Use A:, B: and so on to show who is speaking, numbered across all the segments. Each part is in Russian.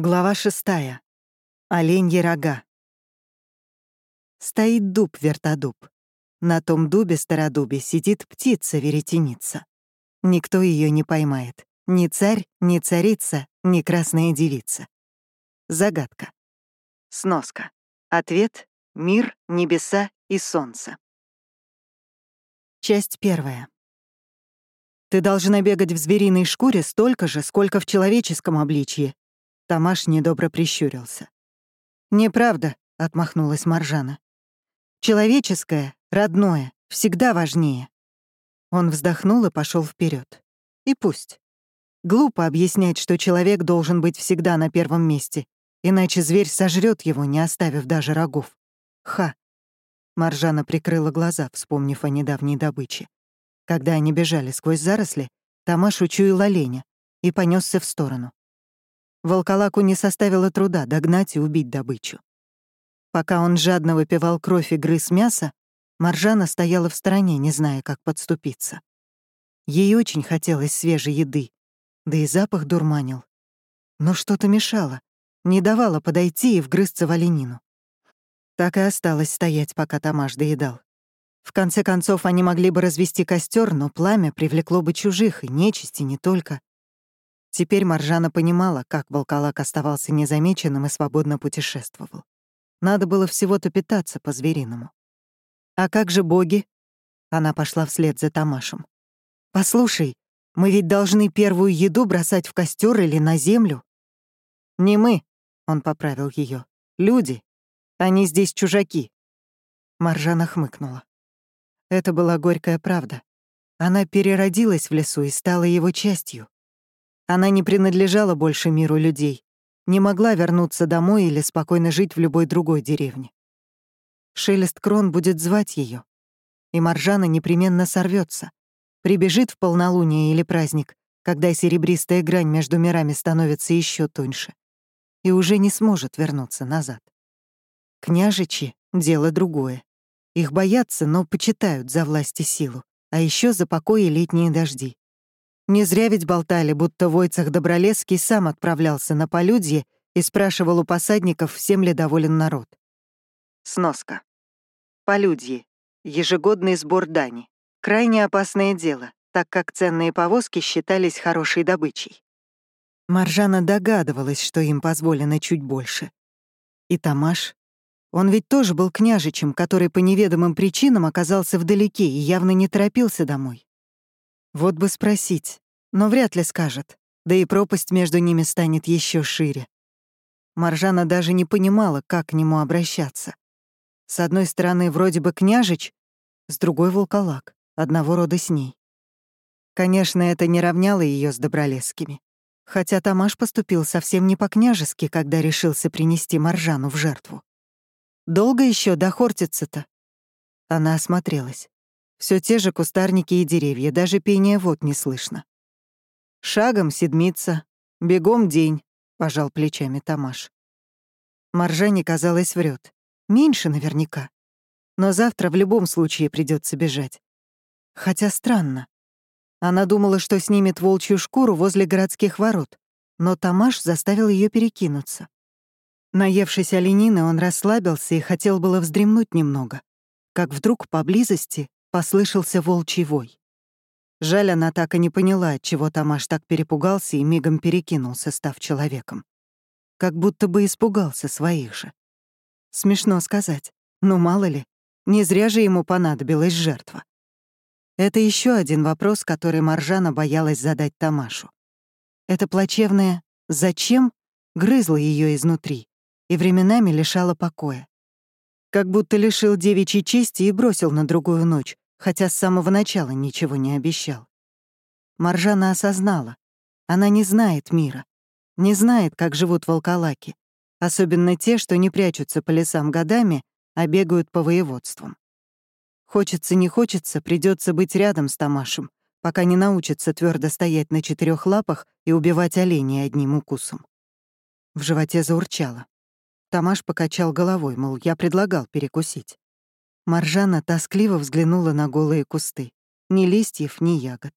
A: Глава шестая. Оленьи рога. Стоит дуб-вертодуб. На том дубе-стародубе сидит птица-веретеница. Никто ее не поймает. Ни царь, ни царица, ни красная девица. Загадка. Сноска. Ответ — мир, небеса и солнце. Часть первая. Ты должна бегать в звериной шкуре столько же, сколько в человеческом обличье, Тамаш недобро прищурился. «Неправда», — отмахнулась Маржана. «Человеческое, родное, всегда важнее». Он вздохнул и пошел вперед. И пусть. Глупо объяснять, что человек должен быть всегда на первом месте, иначе зверь сожрет его, не оставив даже рогов. Ха. Маржана прикрыла глаза, вспомнив о недавней добыче. Когда они бежали сквозь заросли, Тамаш учуял оленя и понесся в сторону. Волколаку не составило труда догнать и убить добычу. Пока он жадно выпивал кровь и грыз мясо, Маржана стояла в стороне, не зная, как подступиться. Ей очень хотелось свежей еды, да и запах дурманил. Но что-то мешало, не давало подойти и вгрызться в оленину. Так и осталось стоять, пока Тамаш доедал. В конце концов, они могли бы развести костер, но пламя привлекло бы чужих, и нечисти не только. Теперь Маржана понимала, как волколак оставался незамеченным и свободно путешествовал. Надо было всего-то питаться по-звериному. «А как же боги?» Она пошла вслед за Тамашем. «Послушай, мы ведь должны первую еду бросать в костер или на землю?» «Не мы», — он поправил ее. «Люди. Они здесь чужаки». Маржана хмыкнула. Это была горькая правда. Она переродилась в лесу и стала его частью. Она не принадлежала больше миру людей, не могла вернуться домой или спокойно жить в любой другой деревне. Шелест крон будет звать ее, и Маржана непременно сорвется, прибежит в полнолуние или праздник, когда серебристая грань между мирами становится еще тоньше, и уже не сможет вернуться назад. Княжичи — дело другое. Их боятся, но почитают за власть и силу, а еще за покой и летние дожди. Не зря ведь болтали, будто Войцах Добролесский сам отправлялся на полюдье и спрашивал у посадников, всем ли доволен народ. Сноска. Полюдье. Ежегодный сбор дани. Крайне опасное дело, так как ценные повозки считались хорошей добычей. Маржана догадывалась, что им позволено чуть больше. И Тамаш. Он ведь тоже был княжичем, который по неведомым причинам оказался вдалеке и явно не торопился домой. Вот бы спросить, но вряд ли скажет, да и пропасть между ними станет еще шире. Маржана даже не понимала, как к нему обращаться. С одной стороны, вроде бы княжич, с другой — волколак, одного рода с ней. Конечно, это не равняло ее с Добролесскими. Хотя Тамаш поступил совсем не по-княжески, когда решился принести Маржану в жертву. Долго еще до Хортица-то? Она осмотрелась. Все те же кустарники и деревья, даже пения вод не слышно. «Шагом седмица, бегом день», — пожал плечами Тамаш. Маржане, казалось, врет. Меньше наверняка. Но завтра в любом случае придется бежать. Хотя странно. Она думала, что снимет волчью шкуру возле городских ворот, но Тамаш заставил ее перекинуться. Наевшись оленины, он расслабился и хотел было вздремнуть немного, как вдруг поблизости послышался волчий вой. Жаль, она так и не поняла, отчего Тамаш так перепугался и мигом перекинулся, став человеком. Как будто бы испугался своих же. Смешно сказать, но мало ли, не зря же ему понадобилась жертва. Это еще один вопрос, который Маржана боялась задать Тамашу. Это плачевное «зачем» грызло ее изнутри и временами лишало покоя. Как будто лишил девичьей чести и бросил на другую ночь, хотя с самого начала ничего не обещал. Маржана осознала. Она не знает мира, не знает, как живут волколаки, особенно те, что не прячутся по лесам годами, а бегают по воеводствам. Хочется, не хочется, придется быть рядом с Тамашем, пока не научится твердо стоять на четырех лапах и убивать оленей одним укусом. В животе заурчало. Тамаш покачал головой, мол, я предлагал перекусить. Маржана тоскливо взглянула на голые кусты. Ни листьев, ни ягод.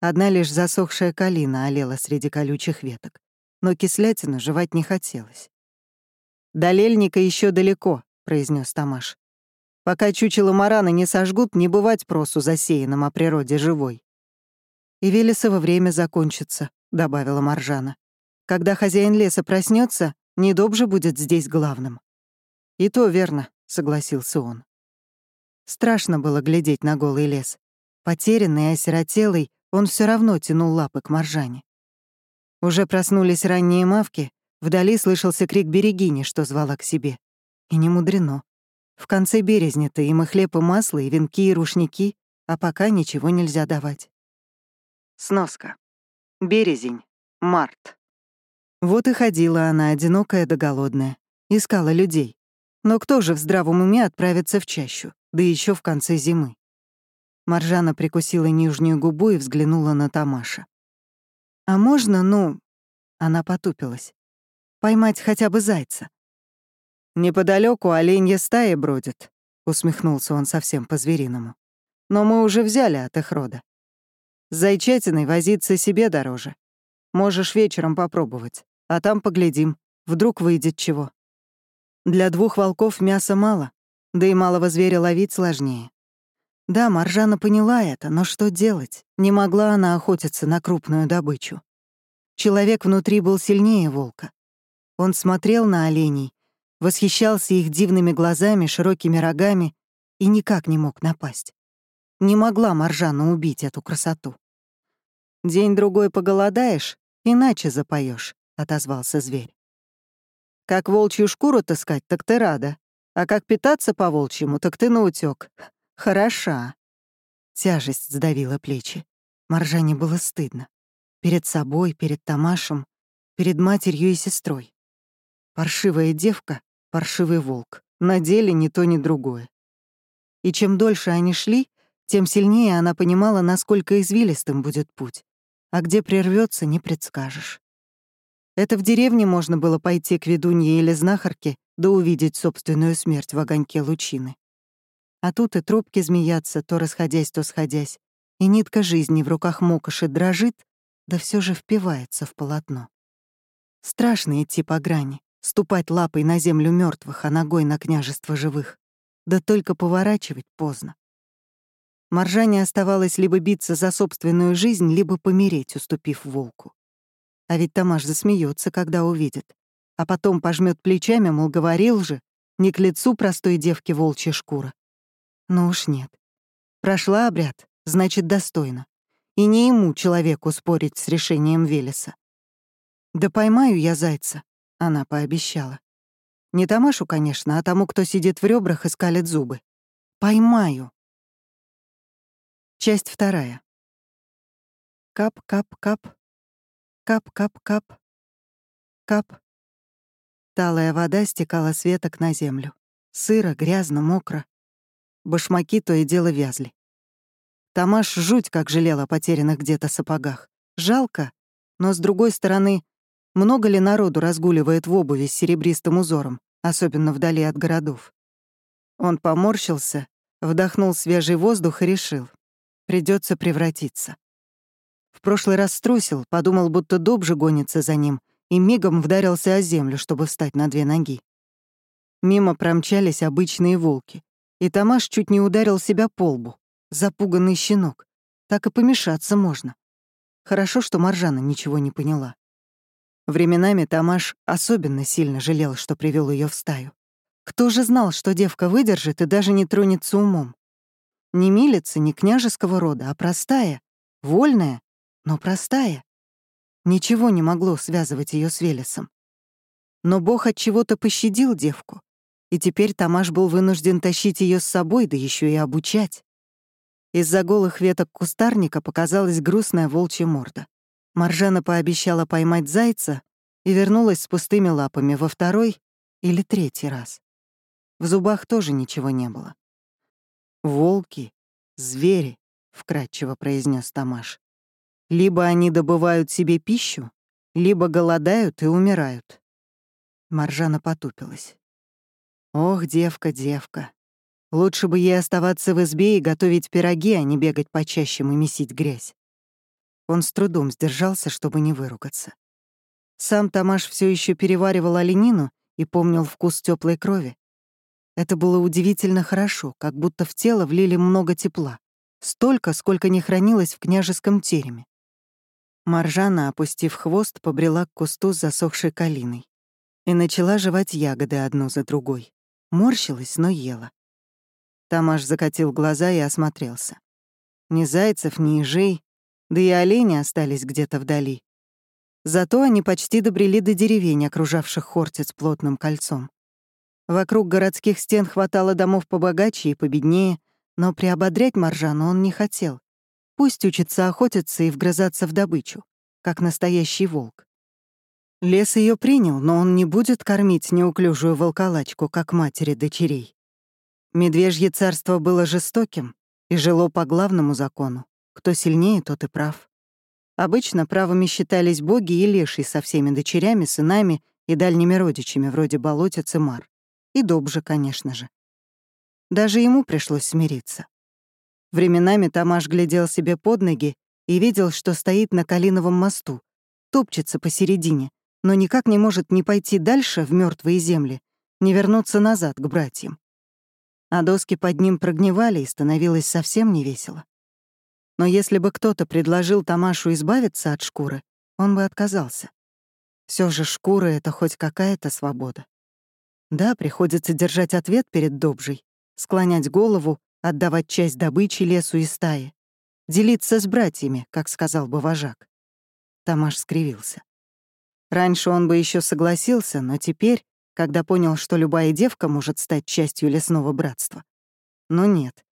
A: Одна лишь засохшая калина олела среди колючих веток. но кислятину жевать не хотелось. «До Лельника еще далеко», — произнес Тамаш. «Пока чучело Марана не сожгут, не бывать просу засеянным о природе живой». «И Велесово время закончится», — добавила Маржана. «Когда хозяин леса проснется, недобже будет здесь главным». «И то верно», — согласился он. Страшно было глядеть на голый лес. Потерянный и осиротелый, он все равно тянул лапы к Маржане. Уже проснулись ранние мавки, вдали слышался крик берегини, что звала к себе. И не мудрено. В конце березня-то им и хлеб, и масло, и венки, и рушники, а пока ничего нельзя давать. Сноска. Березень. Март. Вот и ходила она, одинокая да голодная. Искала людей. Но кто же в здравом уме отправится в чащу, да еще в конце зимы? Маржана прикусила нижнюю губу и взглянула на Тамаша. «А можно, ну...» Она потупилась. «Поймать хотя бы зайца». «Неподалеку оленья стаи бродят», — усмехнулся он совсем по-звериному. «Но мы уже взяли от их рода. С зайчатиной возиться себе дороже. Можешь вечером попробовать, а там поглядим, вдруг выйдет чего. Для двух волков мяса мало, да и малого зверя ловить сложнее. Да, Маржана поняла это, но что делать? Не могла она охотиться на крупную добычу. Человек внутри был сильнее волка. Он смотрел на оленей, восхищался их дивными глазами, широкими рогами и никак не мог напасть. Не могла Маржана убить эту красоту. «День-другой поголодаешь, иначе запоешь, отозвался зверь. «Как волчью шкуру таскать, так ты рада. А как питаться по-волчьему, так ты наутёк. Хороша. Тяжесть сдавила плечи. Маржане было стыдно. Перед собой, перед Тамашем, перед матерью и сестрой. Паршивая девка, паршивый волк. На деле ни то, ни другое. И чем дольше они шли, тем сильнее она понимала, насколько извилистым будет путь. А где прервется, не предскажешь. Это в деревне можно было пойти к ведунье или знахарке, да увидеть собственную смерть в огоньке лучины. А тут и трубки змеятся, то расходясь, то сходясь, и нитка жизни в руках Мокоши дрожит, да все же впивается в полотно. Страшно идти по грани, ступать лапой на землю мертвых, а ногой на княжество живых. Да только поворачивать поздно. Маржане оставалось либо биться за собственную жизнь, либо помереть, уступив волку. А ведь Тамаш засмеется, когда увидит. А потом пожмет плечами, мол, говорил же, не к лицу простой девки волчья шкура. Ну уж нет. Прошла обряд, значит, достойно. И не ему, человеку, спорить с решением Велеса. «Да поймаю я зайца», — она пообещала. Не Тамашу, конечно, а тому, кто сидит в ребрах и скалит зубы. «Поймаю». Часть вторая. Кап-кап-кап. Кап-кап-кап. Кап. Талая вода стекала с веток на землю. Сыро, грязно, мокро. Башмаки то и дело вязли. Тамаш жуть как жалел о потерянных где-то сапогах. Жалко, но, с другой стороны, много ли народу разгуливает в обуви с серебристым узором, особенно вдали от городов? Он поморщился, вдохнул свежий воздух и решил. Придется превратиться. В прошлый раз струсил, подумал, будто доб же гонится за ним, и мигом вдарился о землю, чтобы встать на две ноги. Мимо промчались обычные волки, и Тамаш чуть не ударил себя по лбу. Запуганный щенок. Так и помешаться можно. Хорошо, что Маржана ничего не поняла. Временами Тамаш особенно сильно жалел, что привел ее в стаю. Кто же знал, что девка выдержит и даже не тронется умом? Не милица, не княжеского рода, а простая, вольная, но простая. Ничего не могло связывать ее с Велесом. Но Бог от чего-то пощадил девку, и теперь Тамаш был вынужден тащить ее с собой, да еще и обучать. Из-за голых веток кустарника показалась грустная волчья морда. Маржана пообещала поймать зайца и вернулась с пустыми лапами во второй или третий раз. В зубах тоже ничего не было. «Волки, звери», — вкратчиво произнес Тамаш. «Либо они добывают себе пищу, либо голодают и умирают». Маржана потупилась. Ох, девка, девка. Лучше бы ей оставаться в избе и готовить пироги, а не бегать по чащам и месить грязь. Он с трудом сдержался, чтобы не выругаться. Сам Тамаш все еще переваривал оленину и помнил вкус теплой крови. Это было удивительно хорошо, как будто в тело влили много тепла. Столько, сколько не хранилось в княжеском тереме. Маржана, опустив хвост, побрела к кусту с засохшей калиной и начала жевать ягоды одну за другой. Морщилась, но ела. Тамаш закатил глаза и осмотрелся. Ни зайцев, ни ежей, да и олени остались где-то вдали. Зато они почти добрели до деревень, окружавших Хортиц плотным кольцом. Вокруг городских стен хватало домов побогаче и победнее, но приободрять Маржану он не хотел. Пусть учится охотиться и вгрызаться в добычу, как настоящий волк. Лес ее принял, но он не будет кормить неуклюжую волколачку, как матери дочерей. Медвежье царство было жестоким и жило по главному закону. Кто сильнее, тот и прав. Обычно правыми считались боги и леший со всеми дочерями, сынами и дальними родичами, вроде болотец и мар. И Добжа, конечно же. Даже ему пришлось смириться. Временами Тамаш глядел себе под ноги и видел, что стоит на Калиновом мосту, топчется посередине, но никак не может ни пойти дальше в мертвые земли, ни вернуться назад к братьям. А доски под ним прогнивали, и становилось совсем невесело. Но если бы кто-то предложил Тамашу избавиться от шкуры, он бы отказался. Все же шкура — это хоть какая-то свобода. Да, приходится держать ответ перед Добжей, склонять голову, отдавать часть добычи лесу и стае, делиться с братьями, как сказал бы вожак. Тамаш скривился. Раньше он бы еще согласился, но теперь, когда понял, что любая девка может стать частью лесного братства. Но нет,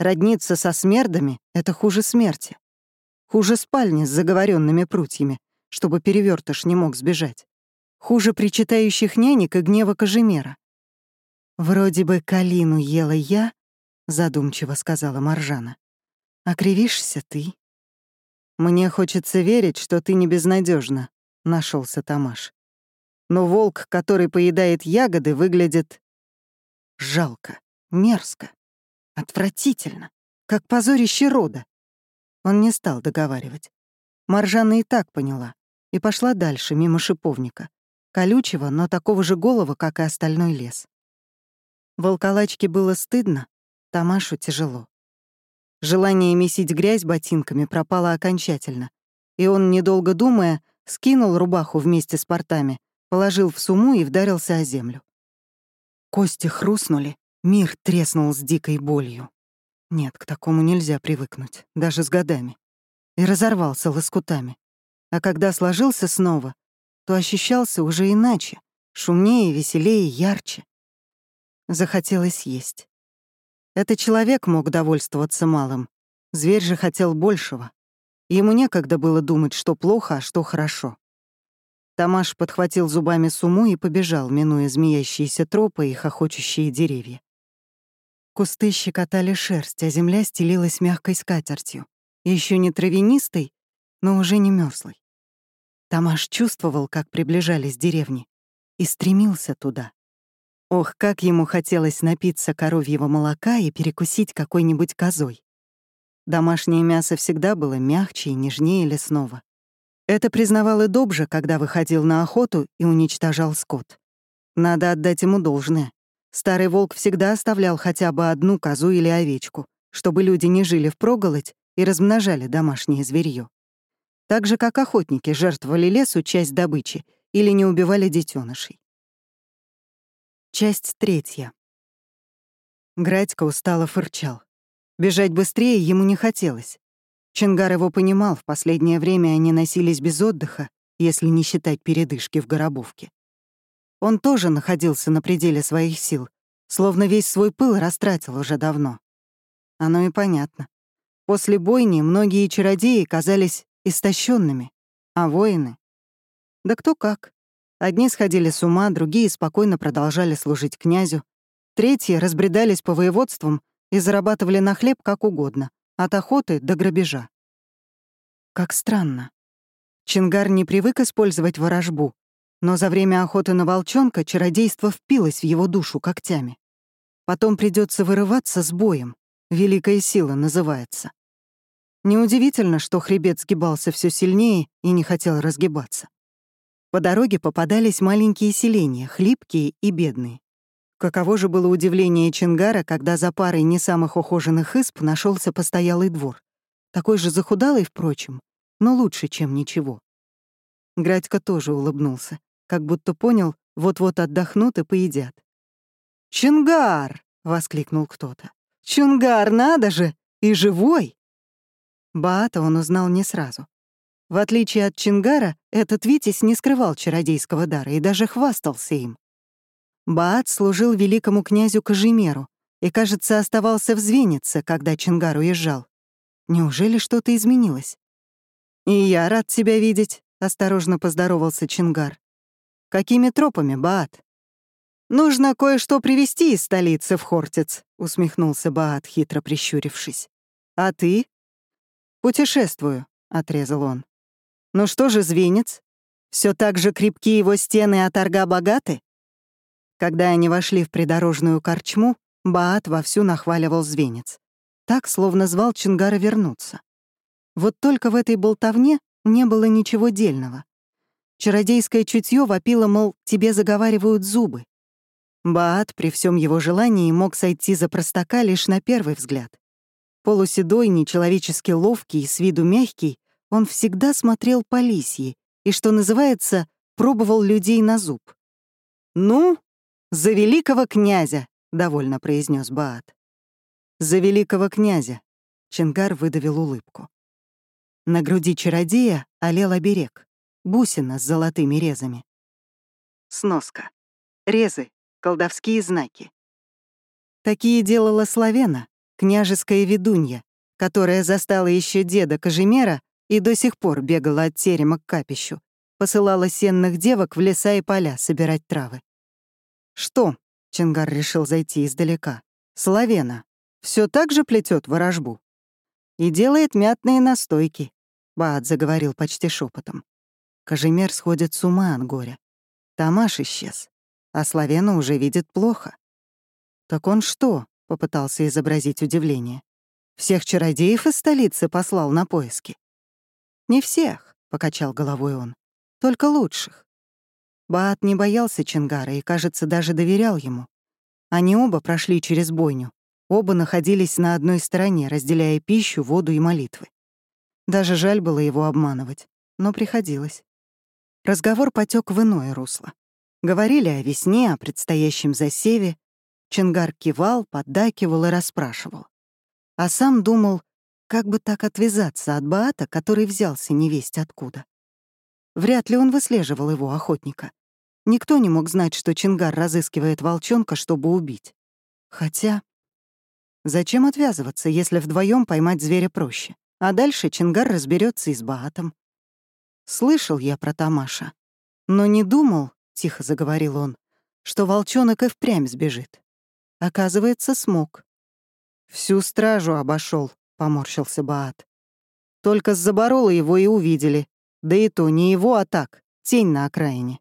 A: Родниться со смердами — это хуже смерти. Хуже спальни с заговоренными прутьями, чтобы перевертыш не мог сбежать. Хуже причитающих нянек и гнева Кожемера. «Вроде бы калину ела я», — задумчиво сказала Маржана. «А кривишься ты». «Мне хочется верить, что ты не безнадежна, нашелся Тамаш. «Но волк, который поедает ягоды, выглядит... жалко, мерзко». Отвратительно. Как позорище рода. Он не стал договаривать. Маржана и так поняла. И пошла дальше, мимо шиповника. Колючего, но такого же голого, как и остальной лес. Волколачке было стыдно, Тамашу тяжело. Желание месить грязь ботинками пропало окончательно, и он, недолго думая, скинул рубаху вместе с портами, положил в суму и вдарился о землю. Кости хрустнули, Мир треснул с дикой болью. Нет, к такому нельзя привыкнуть, даже с годами. И разорвался лоскутами. А когда сложился снова, то ощущался уже иначе, шумнее, веселее, ярче. Захотелось есть. Это человек мог довольствоваться малым, зверь же хотел большего. Ему некогда было думать, что плохо, а что хорошо. Тамаш подхватил зубами суму и побежал, минуя змеящиеся тропы и хохочущие деревья. Кусты щекотали шерсть, а земля стелилась мягкой скатертью. Еще не травянистой, но уже не мёрзлой. Тамаш чувствовал, как приближались деревни, и стремился туда. Ох, как ему хотелось напиться коровьего молока и перекусить какой-нибудь козой. Домашнее мясо всегда было мягче и нежнее лесного. Это признавал и Добжа, когда выходил на охоту и уничтожал скот. Надо отдать ему должное. Старый волк всегда оставлял хотя бы одну козу или овечку, чтобы люди не жили впроголодь и размножали домашнее зверье. Так же, как охотники жертвовали лесу часть добычи или не убивали детенышей. Часть третья. Градько устало фырчал. Бежать быстрее ему не хотелось. Чингар его понимал, в последнее время они носились без отдыха, если не считать передышки в Горобовке. Он тоже находился на пределе своих сил, словно весь свой пыл растратил уже давно. Оно и понятно. После бойни многие чародеи казались истощенными, а воины... Да кто как. Одни сходили с ума, другие спокойно продолжали служить князю, третьи разбредались по воеводствам и зарабатывали на хлеб как угодно, от охоты до грабежа. Как странно. Чингар не привык использовать ворожбу, но за время охоты на волчонка чародейство впилось в его душу когтями. Потом придется вырываться с боем. Великая сила называется. Неудивительно, что хребет сгибался все сильнее и не хотел разгибаться. По дороге попадались маленькие селения, хлипкие и бедные. Каково же было удивление Чингара, когда за парой не самых ухоженных исп нашелся постоялый двор. Такой же захудалый, впрочем, но лучше, чем ничего. Градька тоже улыбнулся, как будто понял, вот-вот отдохнут и поедят. «Чингар!» — воскликнул кто-то. «Чингар, надо же! И живой!» Баата он узнал не сразу. В отличие от Чингара, этот Витязь не скрывал чародейского дара и даже хвастался им. Баат служил великому князю Кажимеру и, кажется, оставался в Звенице, когда Чингар уезжал. Неужели что-то изменилось? «И я рад тебя видеть», — осторожно поздоровался Чингар. «Какими тропами, Баат?» «Нужно кое-что привезти из столицы в Хортиц», — усмехнулся Баат, хитро прищурившись. «А ты?» «Путешествую», — отрезал он. «Ну что же, Звенец? Все так же крепки его стены, а торга богаты?» Когда они вошли в придорожную корчму, Баат вовсю нахваливал Звенец. Так, словно звал Чингара вернуться. Вот только в этой болтовне не было ничего дельного. Чародейское чутье вопило, мол, тебе заговаривают зубы. Баат при всем его желании мог сойти за простака лишь на первый взгляд. Полуседой, нечеловечески ловкий, с виду мягкий, он всегда смотрел по лисьи и, что называется, пробовал людей на зуб. «Ну, за великого князя!» — довольно произнес Баат. «За великого князя!» — Чингар выдавил улыбку. На груди чародея олел оберег, бусина с золотыми резами. Сноска. Резы, колдовские знаки. Такие делала Славена, княжеская ведунья, которая застала еще деда Кожемера и до сих пор бегала от терема к капищу, посылала сенных девок в леса и поля собирать травы. «Что?» — Чингар решил зайти издалека. «Славена. все так же плетет ворожбу?» «И делает мятные настойки», — Баат заговорил почти шепотом. Кожемер сходит с ума от горя. Тамаш исчез, а Славена уже видит плохо. «Так он что?» Попытался изобразить удивление. «Всех чародеев из столицы послал на поиски?» «Не всех», — покачал головой он, — «только лучших». Баат не боялся Чингара и, кажется, даже доверял ему. Они оба прошли через бойню, оба находились на одной стороне, разделяя пищу, воду и молитвы. Даже жаль было его обманывать, но приходилось. Разговор потек в иное русло. Говорили о весне, о предстоящем засеве, Чингар кивал, поддакивал и расспрашивал. А сам думал, как бы так отвязаться от Баата, который взялся невесть откуда. Вряд ли он выслеживал его, охотника. Никто не мог знать, что Чингар разыскивает волчонка, чтобы убить. Хотя... Зачем отвязываться, если вдвоем поймать зверя проще? А дальше Чингар разберется и с Баатом. Слышал я про Тамаша, но не думал, — тихо заговорил он, — что волчонок и впрямь сбежит. Оказывается, смог. «Всю стражу обошел, поморщился Баат. «Только с заборола его и увидели. Да и то не его, а так, тень на окраине».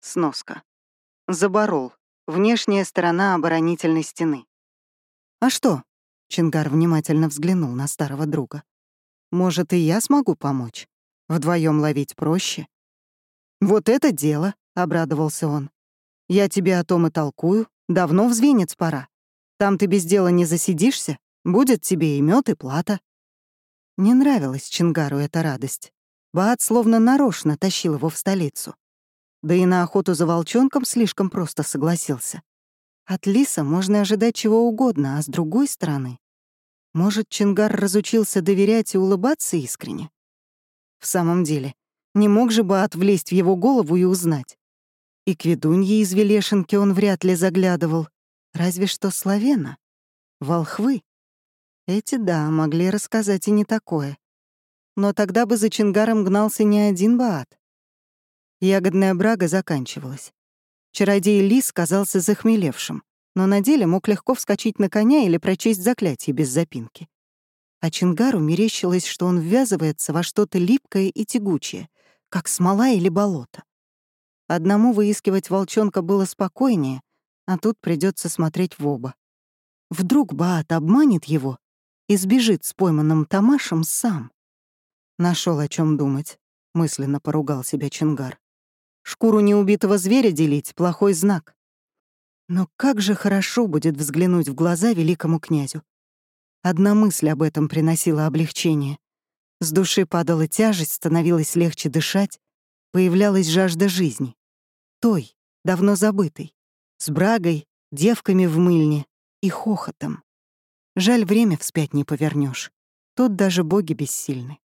A: Сноска. Заборол. Внешняя сторона оборонительной стены. «А что?» — Чингар внимательно взглянул на старого друга. «Может, и я смогу помочь? Вдвоем ловить проще?» «Вот это дело!» — обрадовался он. «Я тебе о том и толкую. Давно в Звенец пора. Там ты без дела не засидишься, будет тебе и мед, и плата». Не нравилась Чингару эта радость. Баат словно нарочно тащил его в столицу. Да и на охоту за волчонком слишком просто согласился. От лиса можно ожидать чего угодно, а с другой стороны... Может, Чингар разучился доверять и улыбаться искренне? В самом деле, не мог же Баат влезть в его голову и узнать. И к ведунье из Велешенки он вряд ли заглядывал. Разве что Славена. Волхвы. Эти, да, могли рассказать и не такое. Но тогда бы за Чингаром гнался не один Баат. Ягодная брага заканчивалась. Чародей Лис казался захмелевшим, но на деле мог легко вскочить на коня или прочесть заклятие без запинки. А Чингару мерещилось, что он ввязывается во что-то липкое и тягучее, как смола или болото. Одному выискивать волчонка было спокойнее, а тут придется смотреть в оба. Вдруг Баат обманет его и сбежит с пойманным Тамашем сам. Нашел о чем думать, мысленно поругал себя Чингар. Шкуру неубитого зверя делить — плохой знак. Но как же хорошо будет взглянуть в глаза великому князю. Одна мысль об этом приносила облегчение. С души падала тяжесть, становилось легче дышать, появлялась жажда жизни. Той, давно забытой, с брагой, девками в мыльне и хохотом. Жаль, время вспять не повернешь. Тут даже боги бессильны.